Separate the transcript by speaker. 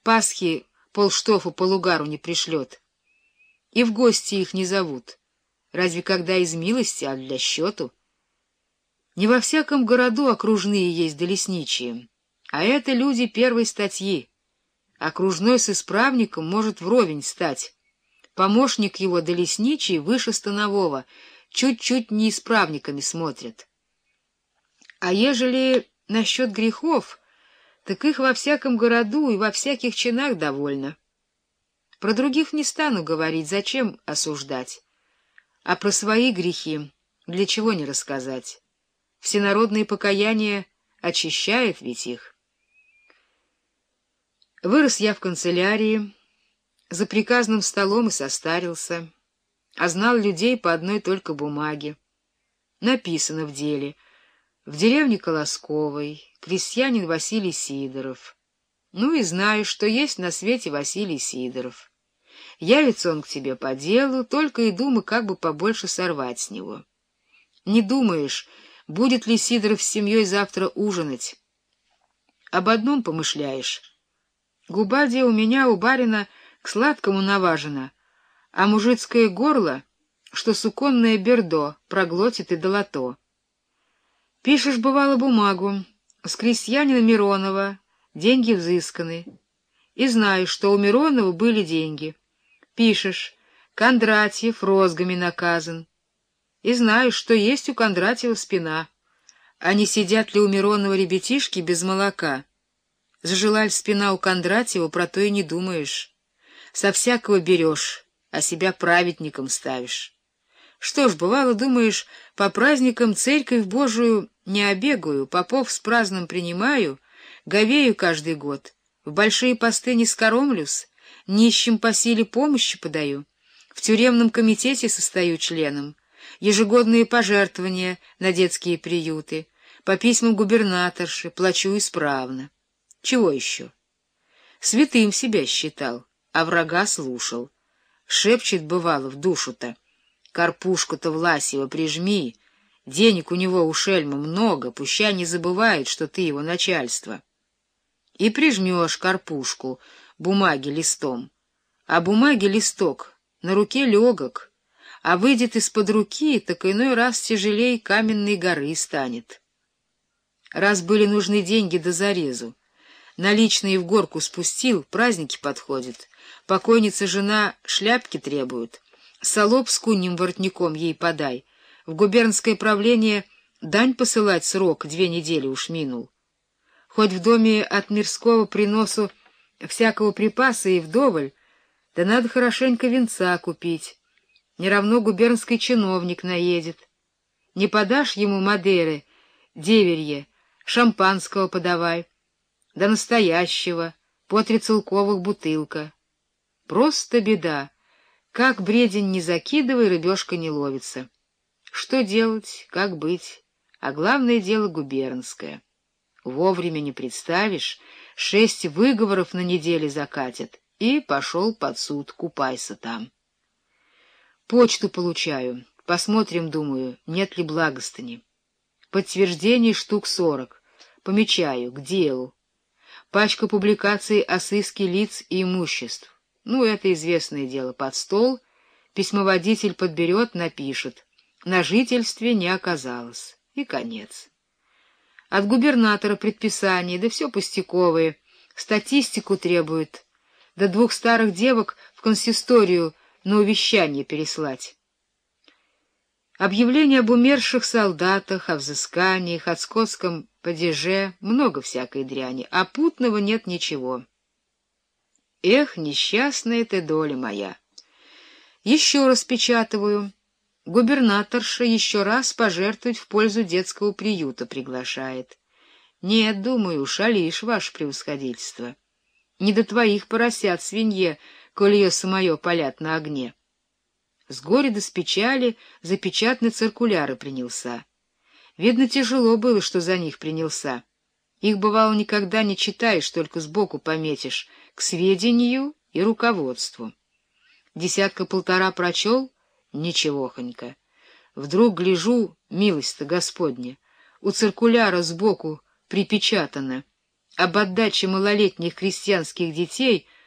Speaker 1: к Пасхе полштофа по лугару не пришлет. И в гости их не зовут. Разве когда из милости, а для счету? Не во всяком городу окружные есть долесничие, а это люди первой статьи. Окружной с исправником может вровень стать. Помощник его долесничий выше станового, чуть-чуть неисправниками смотрят. А ежели насчет грехов, так их во всяком городу и во всяких чинах довольно. Про других не стану говорить, зачем осуждать. А про свои грехи для чего не рассказать? Всенародное покаяние очищает ведь их. Вырос я в канцелярии, за приказным столом и состарился, а знал людей по одной только бумаге. Написано в деле «В деревне Колосковой, крестьянин Василий Сидоров». Ну и знаю, что есть на свете Василий Сидоров. Явится он к тебе по делу, только и думай, как бы побольше сорвать с него. Не думаешь, будет ли Сидоров с семьей завтра ужинать. Об одном помышляешь. Губадия у меня, у барина, к сладкому наважена, а мужицкое горло, что суконное бердо, проглотит и долото. Пишешь, бывало, бумагу, с крестьянина Миронова, деньги взысканы. И знаешь, что у Миронова были деньги. Пишешь, Кондратьев розгами наказан. И знаешь, что есть у Кондратьева спина. А не сидят ли у Миронова ребятишки без молока? Зажелаль спина у Кондратьева, про то и не думаешь. Со всякого берешь, а себя праведником ставишь. Что ж, бывало, думаешь, по праздникам церковь Божию не обегаю, попов с праздным принимаю, говею каждый год, в большие посты не скоромлюсь, нищим по силе помощи подаю, в тюремном комитете состою членом, ежегодные пожертвования на детские приюты, по письмам губернаторши плачу исправно. Чего еще? Святым себя считал, а врага слушал. Шепчет, бывало, в душу-то. Карпушку-то Власьева прижми, денег у него у шельма много, пуща не забывает, что ты его начальство. И прижмешь карпушку, бумаги листом. А бумаги листок, на руке легок, а выйдет из-под руки, так иной раз тяжелей каменной горы станет. Раз были нужны деньги до зарезу, наличные в горку спустил, праздники подходят, покойница жена шляпки требует, солоб с куньим воротником ей подай, в губернское правление дань посылать срок, две недели уж минул. Хоть в доме от мирского приносу всякого припаса и вдоволь, да надо хорошенько венца купить. Не равно губернский чиновник наедет. Не подашь ему Мадеры, деверье, шампанского подавай, да настоящего, по три целковых бутылка. Просто беда. Как бредень не закидывай, рыбешка не ловится. Что делать, как быть, а главное дело губернское. Вовремя не представишь, шесть выговоров на неделе закатят, и пошел под суд, купайся там. Почту получаю, посмотрим, думаю, нет ли благостыни. Подтверждений штук сорок, помечаю, к делу. Пачка публикаций о сыске лиц и имуществ. Ну, это известное дело, под стол, письмоводитель подберет, напишет. На жительстве не оказалось. И конец. От губернатора предписания, да все пустяковые, статистику требует, до двух старых девок в консисторию на увещание переслать. Объявления об умерших солдатах, о взысканиях, о скотском падеже, много всякой дряни, а путного нет ничего. Эх, несчастная ты доля моя! Еще раз печатываю — Губернаторша еще раз пожертвовать в пользу детского приюта приглашает. Нет, думаю, шалишь, ваше превосходительство. Не до твоих поросят свинье, коль ее самое палят на огне. С горя до с печали за циркуляры принялся. Видно, тяжело было, что за них принялся. Их, бывало, никогда не читаешь, только сбоку пометишь, к сведению и руководству. Десятка-полтора прочел — Ничегохонько. Вдруг гляжу, милость-то Господня, у циркуляра сбоку припечатано. об отдаче малолетних крестьянских детей